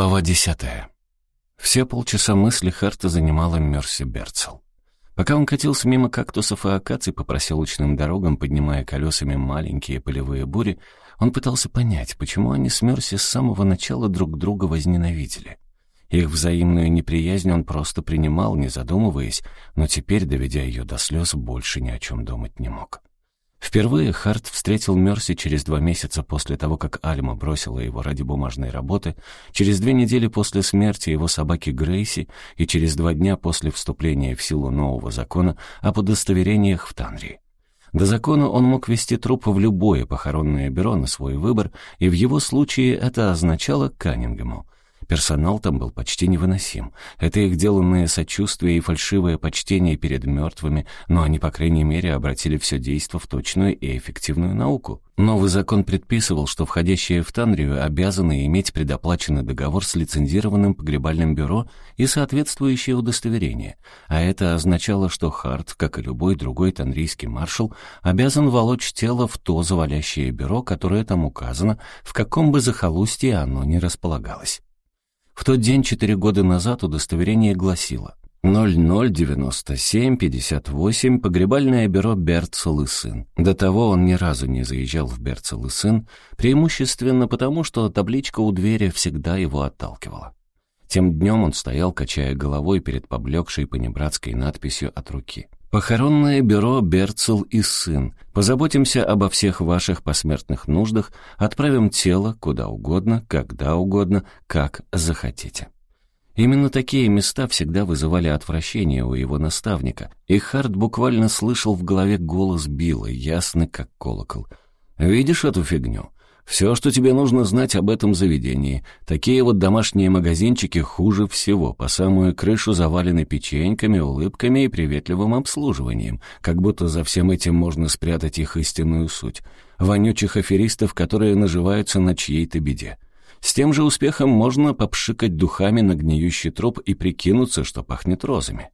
Глава десятая. Все полчаса мысли Харта занимала Мерси Берцел. Пока он катился мимо кактусов и акаций по проселочным дорогам, поднимая колесами маленькие полевые бури, он пытался понять, почему они с Мерси с самого начала друг друга возненавидели. Их взаимную неприязнь он просто принимал, не задумываясь, но теперь, доведя ее до слез, больше ни о чем думать не мог. Впервые Харт встретил Мерси через два месяца после того, как Альма бросила его ради бумажной работы, через две недели после смерти его собаки Грейси и через два дня после вступления в силу нового закона об удостоверениях в Танрии. До закона он мог вести труп в любое похоронное бюро на свой выбор, и в его случае это означало Каннингему — Персонал там был почти невыносим. Это их деланное сочувствие и фальшивое почтение перед мертвыми, но они, по крайней мере, обратили все действо в точную и эффективную науку. Новый закон предписывал, что входящие в Танрию обязаны иметь предоплаченный договор с лицензированным погребальным бюро и соответствующее удостоверение, а это означало, что Харт, как и любой другой танрийский маршал, обязан волочь тело в то завалящее бюро, которое там указано, в каком бы захолустье оно ни располагалось. В тот день, четыре года назад, удостоверение гласило 009758 погребальное бюро Берцел и сын. До того он ни разу не заезжал в Берцел и сын, преимущественно потому, что табличка у двери всегда его отталкивала. Тем днем он стоял, качая головой перед поблекшей понебратской надписью от руки — Похоронное бюро Берцел и сын. Позаботимся обо всех ваших посмертных нуждах, отправим тело куда угодно, когда угодно, как захотите. Именно такие места всегда вызывали отвращение у его наставника, и Харт буквально слышал в голове голос Билла, ясный как колокол. «Видишь эту фигню? Все, что тебе нужно знать об этом заведении. Такие вот домашние магазинчики хуже всего, по самую крышу завалены печеньками, улыбками и приветливым обслуживанием, как будто за всем этим можно спрятать их истинную суть. Вонючих аферистов, которые наживаются на чьей-то беде. С тем же успехом можно попшикать духами на гниющий труп и прикинуться, что пахнет розами.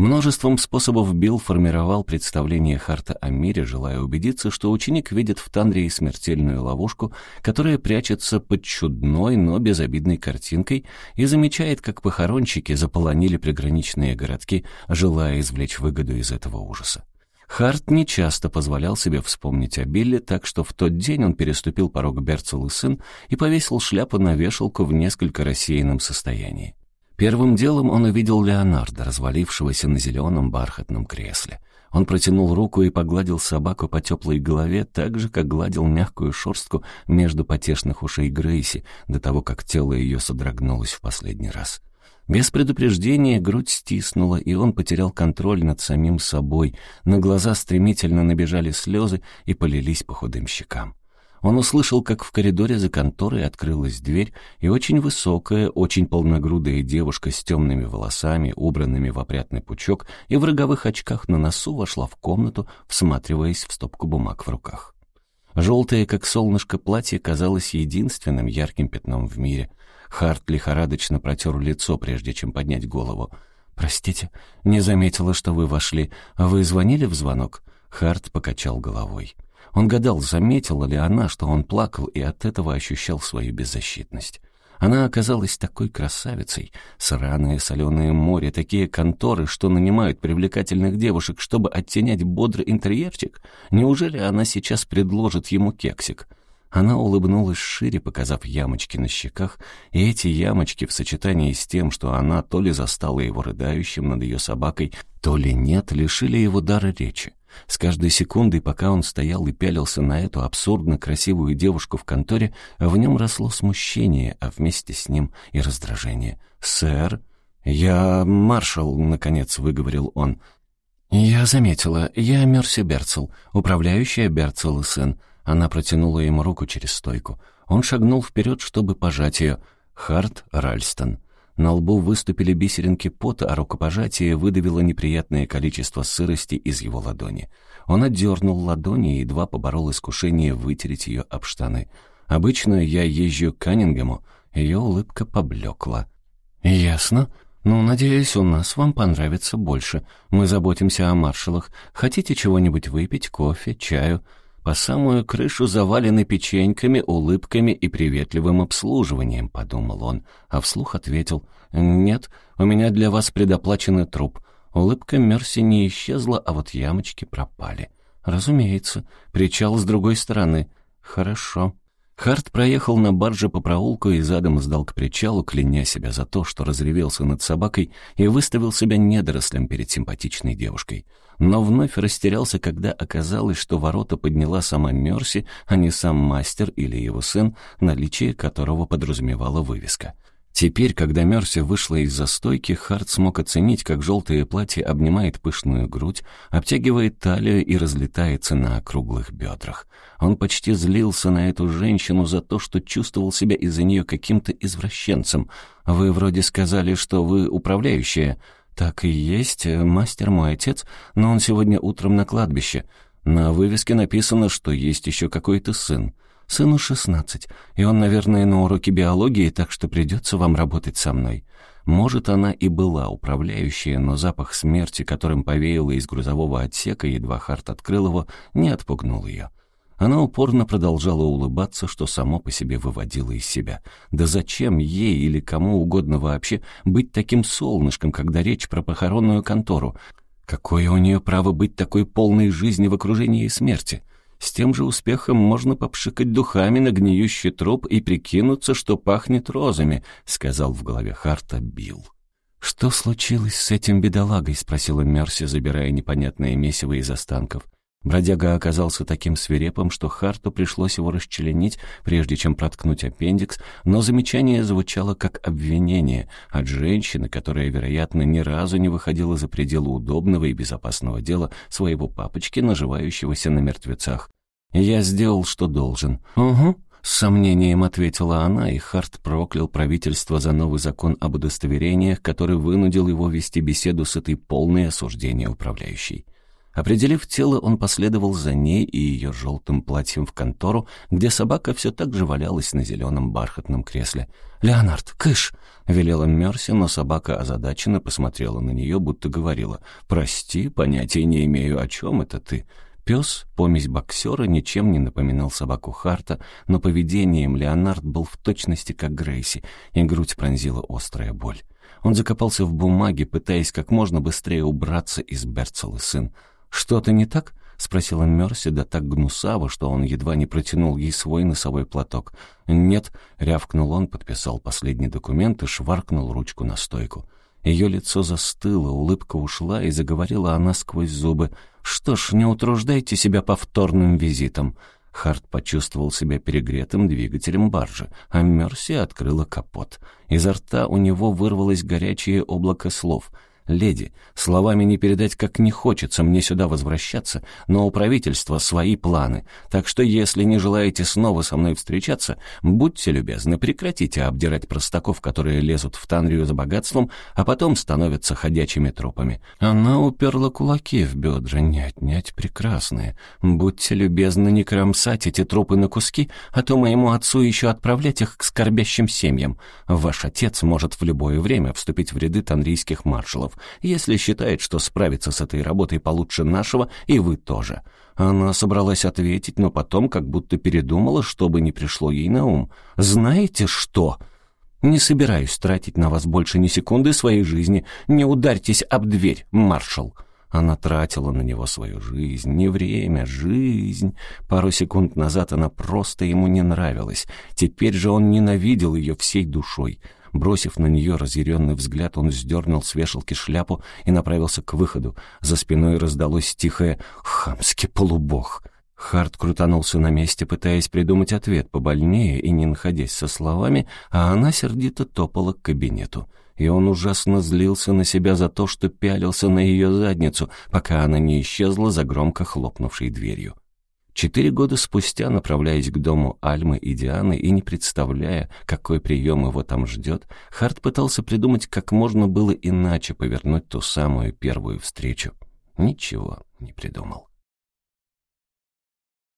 Множеством способов Билл формировал представление Харта о мире, желая убедиться, что ученик видит в Тандрии смертельную ловушку, которая прячется под чудной, но безобидной картинкой и замечает, как похоронщики заполонили приграничные городки, желая извлечь выгоду из этого ужаса. Харт нечасто позволял себе вспомнить о Билле, так что в тот день он переступил порог Берцел и сын и повесил шляпу на вешалку в несколько рассеянном состоянии. Первым делом он увидел Леонардо, развалившегося на зеленом бархатном кресле. Он протянул руку и погладил собаку по теплой голове, так же, как гладил мягкую шерстку между потешных ушей Грейси, до того, как тело ее содрогнулось в последний раз. Без предупреждения грудь стиснула, и он потерял контроль над самим собой. На глаза стремительно набежали слезы и полились по худым щекам. Он услышал, как в коридоре за конторой открылась дверь, и очень высокая, очень полногрудая девушка с темными волосами, убранными в опрятный пучок и в роговых очках на носу вошла в комнату, всматриваясь в стопку бумаг в руках. Желтое, как солнышко, платье казалось единственным ярким пятном в мире. Харт лихорадочно протер лицо, прежде чем поднять голову. «Простите, не заметила, что вы вошли. Вы звонили в звонок?» Харт покачал головой. Он гадал, заметила ли она, что он плакал и от этого ощущал свою беззащитность. Она оказалась такой красавицей. Сраное соленое море, такие конторы, что нанимают привлекательных девушек, чтобы оттенять бодрый интерьерчик. Неужели она сейчас предложит ему кексик? Она улыбнулась шире, показав ямочки на щеках, и эти ямочки в сочетании с тем, что она то ли застала его рыдающим над ее собакой, то ли нет, лишили его дара речи. С каждой секундой, пока он стоял и пялился на эту абсурдно красивую девушку в конторе, в нем росло смущение, а вместе с ним и раздражение. «Сэр?» «Я маршал», — наконец выговорил он. «Я заметила. Я Мерси Берцел, управляющая Берцел и сын». Она протянула ему руку через стойку. Он шагнул вперед, чтобы пожать ее. «Харт Ральстон». На лбу выступили бисеринки пота, а рукопожатие выдавило неприятное количество сырости из его ладони. Он отдернул ладони и едва поборол искушение вытереть ее об штаны. «Обычно я езжу к Каннингему». Ее улыбка поблекла. «Ясно. Ну, надеюсь, у нас вам понравится больше. Мы заботимся о маршалах. Хотите чего-нибудь выпить, кофе, чаю?» По самую крышу завалены печеньками, улыбками и приветливым обслуживанием», — подумал он, а вслух ответил, «Нет, у меня для вас предоплаченный труп». Улыбка Мерси не исчезла, а вот ямочки пропали. «Разумеется, причал с другой стороны. Хорошо». Харт проехал на барже по проулку и задом сдал к причалу, кляня себя за то, что разревелся над собакой и выставил себя недорослем перед симпатичной девушкой. Но вновь растерялся, когда оказалось, что ворота подняла сама Мерси, а не сам мастер или его сын, наличие которого подразумевала вывеска. Теперь, когда Мерси вышла из застойки, Харт смог оценить, как желтое платье обнимает пышную грудь, обтягивает талию и разлетается на округлых бедрах. Он почти злился на эту женщину за то, что чувствовал себя из-за нее каким-то извращенцем. «Вы вроде сказали, что вы управляющая». «Так и есть, мастер мой отец, но он сегодня утром на кладбище. На вывеске написано, что есть еще какой-то сын». Сыну шестнадцать, и он, наверное, на уроке биологии, так что придется вам работать со мной. Может, она и была управляющая, но запах смерти, которым повеяло из грузового отсека, едва Харт открыл его, не отпугнул ее. Она упорно продолжала улыбаться, что само по себе выводило из себя. Да зачем ей или кому угодно вообще быть таким солнышком, когда речь про похоронную контору? Какое у нее право быть такой полной жизни в окружении смерти? С тем же успехом можно попшикать духами на гниющий труп и прикинуться, что пахнет розами», — сказал в голове Харта Билл. «Что случилось с этим бедолагой?» — спросила Мерси, забирая непонятное месиво из останков. Бродяга оказался таким свирепым, что Харту пришлось его расчленить, прежде чем проткнуть аппендикс, но замечание звучало как обвинение от женщины, которая, вероятно, ни разу не выходила за пределы удобного и безопасного дела своего папочки, наживающегося на мертвецах. «Я сделал, что должен». «Угу», — с сомнением ответила она, и Харт проклял правительство за новый закон об удостоверениях, который вынудил его вести беседу с этой полной осуждения управляющей. Определив тело, он последовал за ней и ее желтым платьем в контору, где собака все так же валялась на зеленом бархатном кресле. «Леонард, кыш!» — велела Мерси, но собака озадаченно посмотрела на нее, будто говорила «Прости, понятия не имею, о чем это ты». Пес, помесь боксера, ничем не напоминал собаку Харта, но поведением Леонард был в точности как Грейси, и грудь пронзила острая боль. Он закопался в бумаге, пытаясь как можно быстрее убраться из Берцела сын. «Что-то не так?» — спросила Мерси, да так гнусаво, что он едва не протянул ей свой носовой платок. «Нет», — рявкнул он, подписал последний документ и шваркнул ручку на стойку. Ее лицо застыло, улыбка ушла, и заговорила она сквозь зубы. «Что ж, не утруждайте себя повторным визитом». Харт почувствовал себя перегретым двигателем баржи, а Мерси открыла капот. Изо рта у него вырвалось горячее облако слов — «Леди, словами не передать, как не хочется мне сюда возвращаться, но у правительства свои планы, так что если не желаете снова со мной встречаться, будьте любезны, прекратите обдирать простаков, которые лезут в Танрию за богатством, а потом становятся ходячими трупами». Она уперла кулаки в бедра, не отнять прекрасные. «Будьте любезны не кромсать эти трупы на куски, а то моему отцу еще отправлять их к скорбящим семьям. Ваш отец может в любое время вступить в ряды танрийских маршалов, если считает, что справится с этой работой получше нашего, и вы тоже». Она собралась ответить, но потом как будто передумала, чтобы не пришло ей на ум. «Знаете что?» «Не собираюсь тратить на вас больше ни секунды своей жизни. Не ударьтесь об дверь, маршал!» Она тратила на него свою жизнь, не время, жизнь. Пару секунд назад она просто ему не нравилась. Теперь же он ненавидел ее всей душой. Бросив на нее разъяренный взгляд, он сдернул с вешалки шляпу и направился к выходу. За спиной раздалось тихое «Хамский полубог». Харт крутанулся на месте, пытаясь придумать ответ побольнее и не находясь со словами, а она сердито топала к кабинету. И он ужасно злился на себя за то, что пялился на ее задницу, пока она не исчезла за громко хлопнувшей дверью. Четыре года спустя, направляясь к дому Альмы и Дианы и не представляя, какой прием его там ждет, Харт пытался придумать, как можно было иначе повернуть ту самую первую встречу. Ничего не придумал.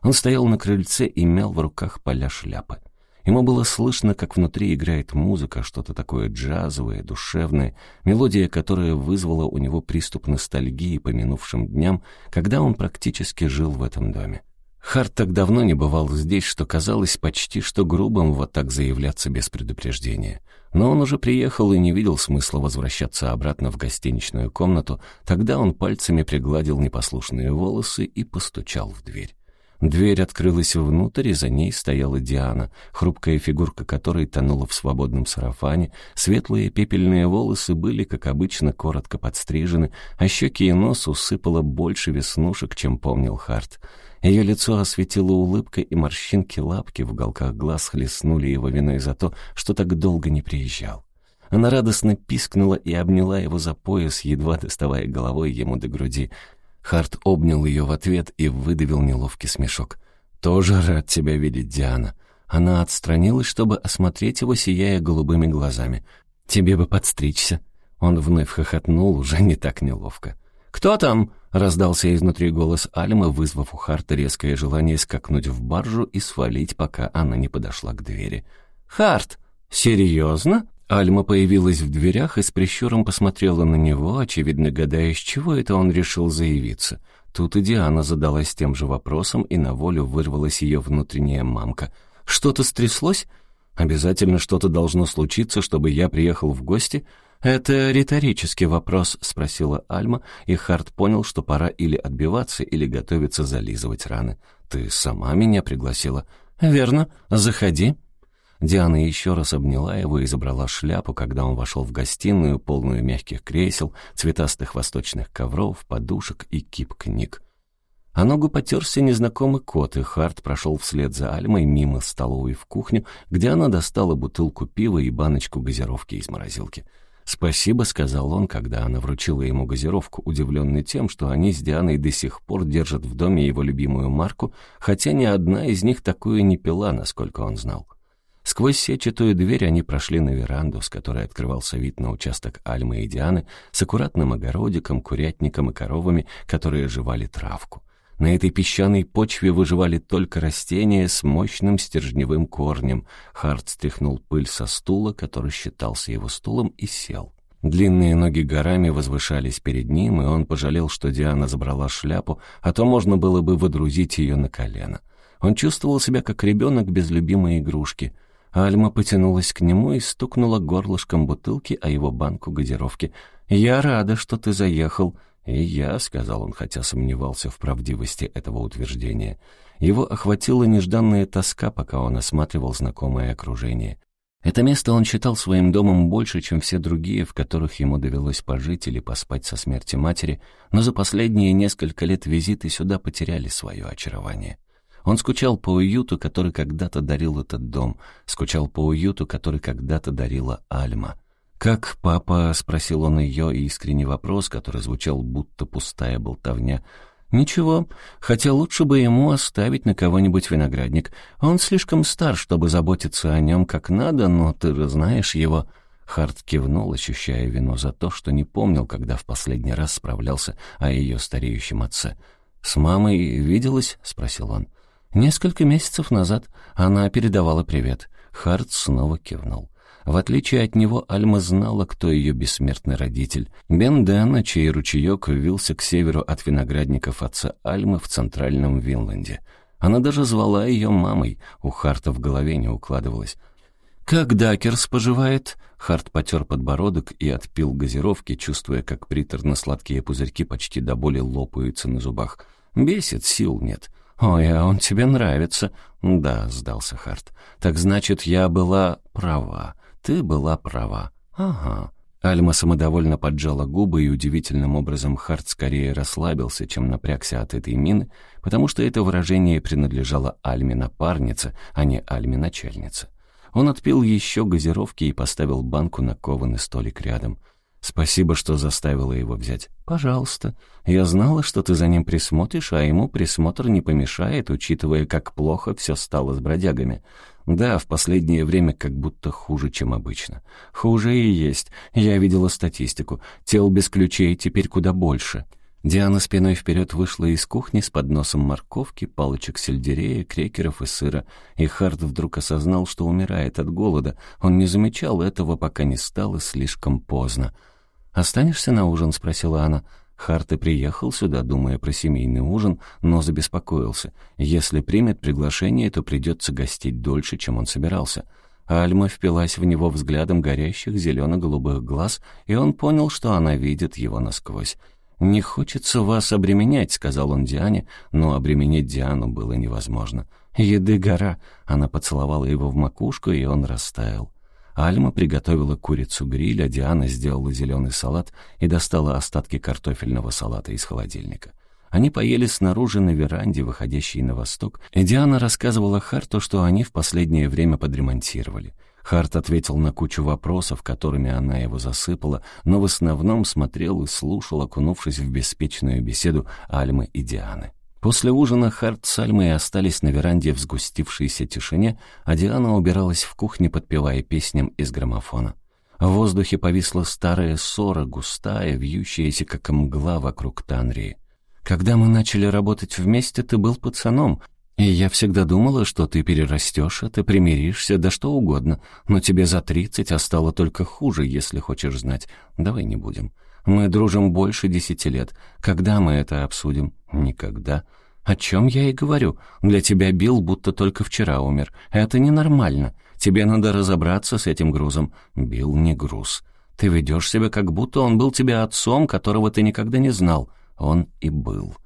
Он стоял на крыльце и мял в руках поля шляпы. Ему было слышно, как внутри играет музыка, что-то такое джазовое, душевное, мелодия, которая вызвала у него приступ ностальгии по минувшим дням, когда он практически жил в этом доме. Харт так давно не бывал здесь, что казалось почти что грубым вот так заявляться без предупреждения. Но он уже приехал и не видел смысла возвращаться обратно в гостиничную комнату, тогда он пальцами пригладил непослушные волосы и постучал в дверь. Дверь открылась внутрь, и за ней стояла Диана, хрупкая фигурка которой тонула в свободном сарафане, светлые пепельные волосы были, как обычно, коротко подстрижены, а щеки и нос усыпало больше веснушек, чем помнил Харт. Ее лицо осветила улыбка, и морщинки лапки в уголках глаз хлестнули его виной за то, что так долго не приезжал. Она радостно пискнула и обняла его за пояс, едва доставая головой ему до груди — Харт обнял ее в ответ и выдавил неловкий смешок. «Тоже рад тебя видеть, Диана». Она отстранилась, чтобы осмотреть его, сияя голубыми глазами. «Тебе бы подстричься». Он вновь хохотнул, уже не так неловко. «Кто там?» — раздался изнутри голос Альмы, вызвав у Харта резкое желание скакнуть в баржу и свалить, пока она не подошла к двери. «Харт, серьезно?» Альма появилась в дверях и с прищуром посмотрела на него, очевидно гадая, с чего это он решил заявиться. Тут и Диана задалась тем же вопросом, и на волю вырвалась ее внутренняя мамка. «Что-то стряслось? Обязательно что-то должно случиться, чтобы я приехал в гости?» «Это риторический вопрос», — спросила Альма, и Харт понял, что пора или отбиваться, или готовиться зализывать раны. «Ты сама меня пригласила?» «Верно. Заходи». Диана еще раз обняла его и забрала шляпу, когда он вошел в гостиную, полную мягких кресел, цветастых восточных ковров, подушек и кип книг. А ногу потерся незнакомый кот, и Харт прошел вслед за Альмой мимо столовой в кухню, где она достала бутылку пива и баночку газировки из морозилки. «Спасибо», — сказал он, когда она вручила ему газировку, удивленный тем, что они с Дианой до сих пор держат в доме его любимую марку, хотя ни одна из них такую не пила, насколько он знал. Сквозь сетчатую дверь они прошли на веранду, с которой открывался вид на участок Альмы и Дианы с аккуратным огородиком, курятником и коровами, которые жевали травку. На этой песчаной почве выживали только растения с мощным стержневым корнем. Харт стряхнул пыль со стула, который считался его стулом, и сел. Длинные ноги горами возвышались перед ним, и он пожалел, что Диана забрала шляпу, а то можно было бы выдрузить ее на колено. Он чувствовал себя как ребенок без любимой игрушки — Альма потянулась к нему и стукнула горлышком бутылки о его банку газировки. «Я рада, что ты заехал». «И я», — сказал он, хотя сомневался в правдивости этого утверждения. Его охватила нежданная тоска, пока он осматривал знакомое окружение. Это место он считал своим домом больше, чем все другие, в которых ему довелось пожить или поспать со смерти матери, но за последние несколько лет визиты сюда потеряли свое очарование. Он скучал по уюту, который когда-то дарил этот дом, скучал по уюту, который когда-то дарила Альма. «Как папа?» — спросил он ее, искренний вопрос, который звучал будто пустая болтовня. «Ничего, хотя лучше бы ему оставить на кого-нибудь виноградник. Он слишком стар, чтобы заботиться о нем как надо, но ты же знаешь его». Харт кивнул, ощущая вину за то, что не помнил, когда в последний раз справлялся о ее стареющем отце. «С мамой виделась?» — спросил он. Несколько месяцев назад она передавала привет. Харт снова кивнул. В отличие от него, Альма знала, кто ее бессмертный родитель. Бен Дэна, чей ручеек вился к северу от виноградников отца Альмы в центральном Винланде. Она даже звала ее мамой, у Харта в голове не укладывалось. «Как Дакерс поживает?» Харт потер подбородок и отпил газировки, чувствуя, как приторно-сладкие пузырьки почти до боли лопаются на зубах. «Бесит, сил нет». «Ой, а он тебе нравится». «Да», — сдался Харт. «Так значит, я была права. Ты была права». «Ага». Альма самодовольно поджала губы, и удивительным образом Харт скорее расслабился, чем напрягся от этой мины, потому что это выражение принадлежало Альме напарнице, а не Альме начальнице. Он отпил еще газировки и поставил банку на кованый столик рядом — Спасибо, что заставила его взять. Пожалуйста. Я знала, что ты за ним присмотришь, а ему присмотр не помешает, учитывая, как плохо все стало с бродягами. Да, в последнее время как будто хуже, чем обычно. Хуже и есть. Я видела статистику. Тел без ключей теперь куда больше. Диана спиной вперед вышла из кухни с подносом морковки, палочек сельдерея, крекеров и сыра, и Харт вдруг осознал, что умирает от голода. Он не замечал этого, пока не стало слишком поздно. «Останешься на ужин?» — спросила она. Харт и приехал сюда, думая про семейный ужин, но забеспокоился. Если примет приглашение, то придется гостить дольше, чем он собирался. Альма впилась в него взглядом горящих зелено-голубых глаз, и он понял, что она видит его насквозь. «Не хочется вас обременять», — сказал он Диане, но обременять Диану было невозможно. «Еды гора». Она поцеловала его в макушку, и он растаял. Альма приготовила курицу-гриль, а Диана сделала зеленый салат и достала остатки картофельного салата из холодильника. Они поели снаружи на веранде, выходящей на восток, и Диана рассказывала Харту, что они в последнее время подремонтировали. Харт ответил на кучу вопросов, которыми она его засыпала, но в основном смотрел и слушал, окунувшись в беспечную беседу Альмы и Дианы. После ужина Харт с Альмой остались на веранде в сгустившейся тишине, а Диана убиралась в кухне, подпевая песням из граммофона. В воздухе повисла старая ссора, густая, вьющаяся, как мгла вокруг Танрии. «Когда мы начали работать вместе, ты был пацаном, и я всегда думала, что ты перерастешь это, примиришься, да что угодно, но тебе за тридцать, а стало только хуже, если хочешь знать. Давай не будем. Мы дружим больше десяти лет. Когда мы это обсудим? Никогда. О чем я и говорю. Для тебя Билл будто только вчера умер. Это ненормально. Тебе надо разобраться с этим грузом. Билл не груз. Ты ведешь себя, как будто он был тебе отцом, которого ты никогда не знал. Он и был.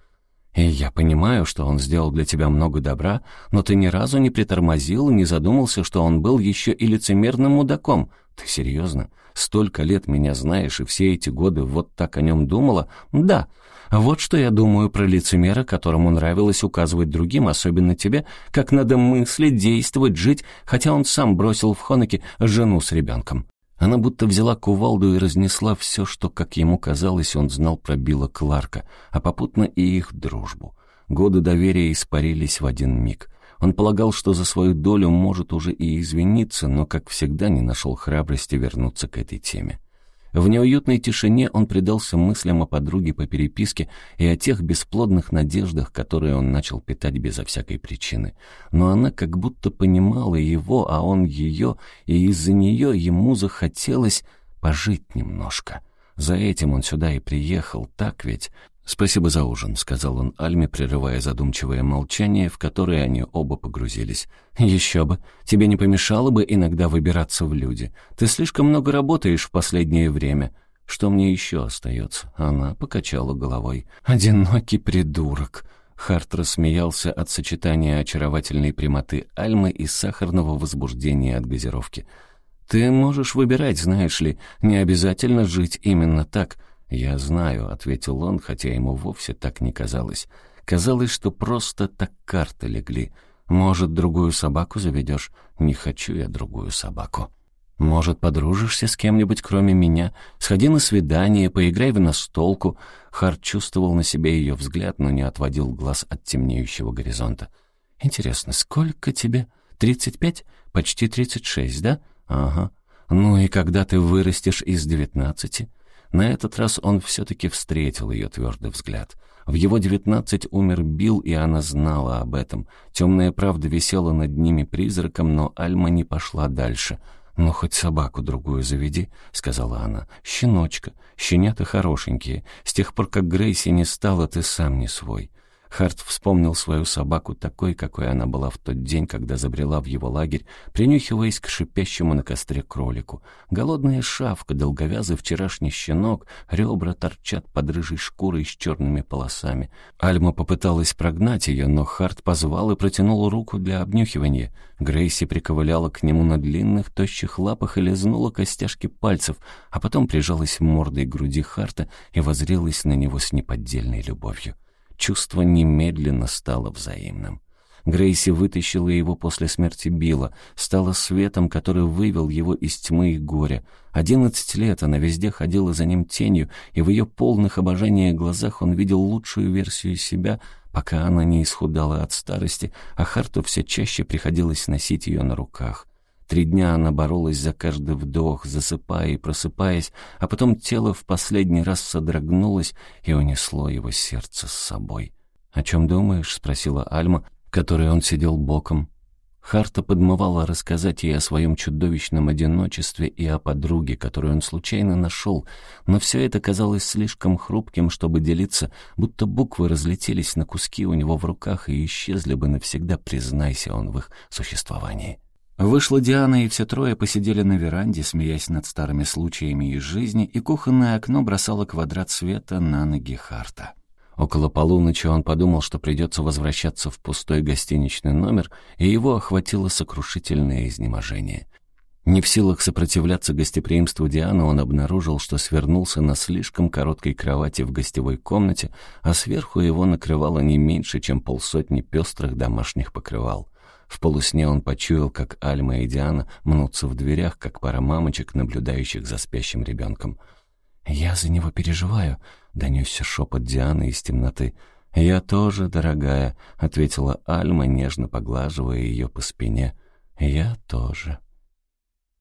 И я понимаю, что он сделал для тебя много добра, но ты ни разу не притормозил и не задумался, что он был еще и лицемерным мудаком. Ты серьезно? Столько лет меня знаешь, и все эти годы вот так о нем думала? Да. Вот что я думаю про лицемера, которому нравилось указывать другим, особенно тебе, как надо мыслить, действовать, жить, хотя он сам бросил в Хонеке жену с ребенком. Она будто взяла кувалду и разнесла все, что, как ему казалось, он знал про Билла Кларка, а попутно и их дружбу. Годы доверия испарились в один миг. Он полагал, что за свою долю может уже и извиниться, но, как всегда, не нашел храбрости вернуться к этой теме. В неуютной тишине он предался мыслям о подруге по переписке и о тех бесплодных надеждах, которые он начал питать безо всякой причины. Но она как будто понимала его, а он ее, и из-за нее ему захотелось пожить немножко. За этим он сюда и приехал, так ведь? «Спасибо за ужин», — сказал он Альме, прерывая задумчивое молчание, в которое они оба погрузились. «Еще бы. Тебе не помешало бы иногда выбираться в люди. Ты слишком много работаешь в последнее время. Что мне еще остается?» Она покачала головой. «Одинокий придурок». Харт рассмеялся от сочетания очаровательной прямоты Альмы и сахарного возбуждения от газировки. «Ты можешь выбирать, знаешь ли, не обязательно жить именно так». «Я знаю», — ответил он, хотя ему вовсе так не казалось. Казалось, что просто так карты легли. «Может, другую собаку заведешь?» «Не хочу я другую собаку». «Может, подружишься с кем-нибудь, кроме меня? Сходи на свидание, поиграй в настолку». Харт чувствовал на себе ее взгляд, но не отводил глаз от темнеющего горизонта. «Интересно, сколько тебе? Тридцать пять? Почти тридцать шесть, да? Ага. Ну и когда ты вырастешь из девятнадцати?» На этот раз он все-таки встретил ее твердый взгляд. В его девятнадцать умер Билл, и она знала об этом. Темная правда висела над ними призраком, но Альма не пошла дальше. «Ну, хоть собаку другую заведи», — сказала она. «Щеночка. Щенята хорошенькие. С тех пор, как Грейси не стала, ты сам не свой. Харт вспомнил свою собаку такой, какой она была в тот день, когда забрела в его лагерь, принюхиваясь к шипящему на костре кролику. Голодная шавка, долговязый вчерашний щенок, ребра торчат под рыжей шкурой с черными полосами. Альма попыталась прогнать ее, но Харт позвал и протянул руку для обнюхивания. Грейси приковыляла к нему на длинных, тощих лапах и лизнула костяшки пальцев, а потом прижалась мордой к груди Харта и возрилась на него с неподдельной любовью. Чувство немедленно стало взаимным. Грейси вытащила его после смерти Билла, стала светом, который вывел его из тьмы и горя. Одиннадцать лет она везде ходила за ним тенью, и в ее полных обожания глазах он видел лучшую версию себя, пока она не исхудала от старости, а Харту все чаще приходилось носить ее на руках. Три дня она боролась за каждый вдох, засыпая и просыпаясь, а потом тело в последний раз содрогнулось и унесло его сердце с собой. «О чем думаешь?» — спросила Альма, которой он сидел боком. Харта подмывала рассказать ей о своем чудовищном одиночестве и о подруге, которую он случайно нашел, но все это казалось слишком хрупким, чтобы делиться, будто буквы разлетелись на куски у него в руках и исчезли бы навсегда, признайся он в их существовании. Вышла Диана, и все трое посидели на веранде, смеясь над старыми случаями из жизни, и кухонное окно бросало квадрат света на ноги Харта. Около полуночи он подумал, что придется возвращаться в пустой гостиничный номер, и его охватило сокрушительное изнеможение. Не в силах сопротивляться гостеприимству Дианы, он обнаружил, что свернулся на слишком короткой кровати в гостевой комнате, а сверху его накрывало не меньше, чем полсотни пестрых домашних покрывал. В полусне он почуял, как Альма и Диана мнутся в дверях, как пара мамочек, наблюдающих за спящим ребенком. «Я за него переживаю», Донесся шепот Дианы из темноты. «Я тоже, дорогая», — ответила Альма, нежно поглаживая ее по спине. «Я тоже».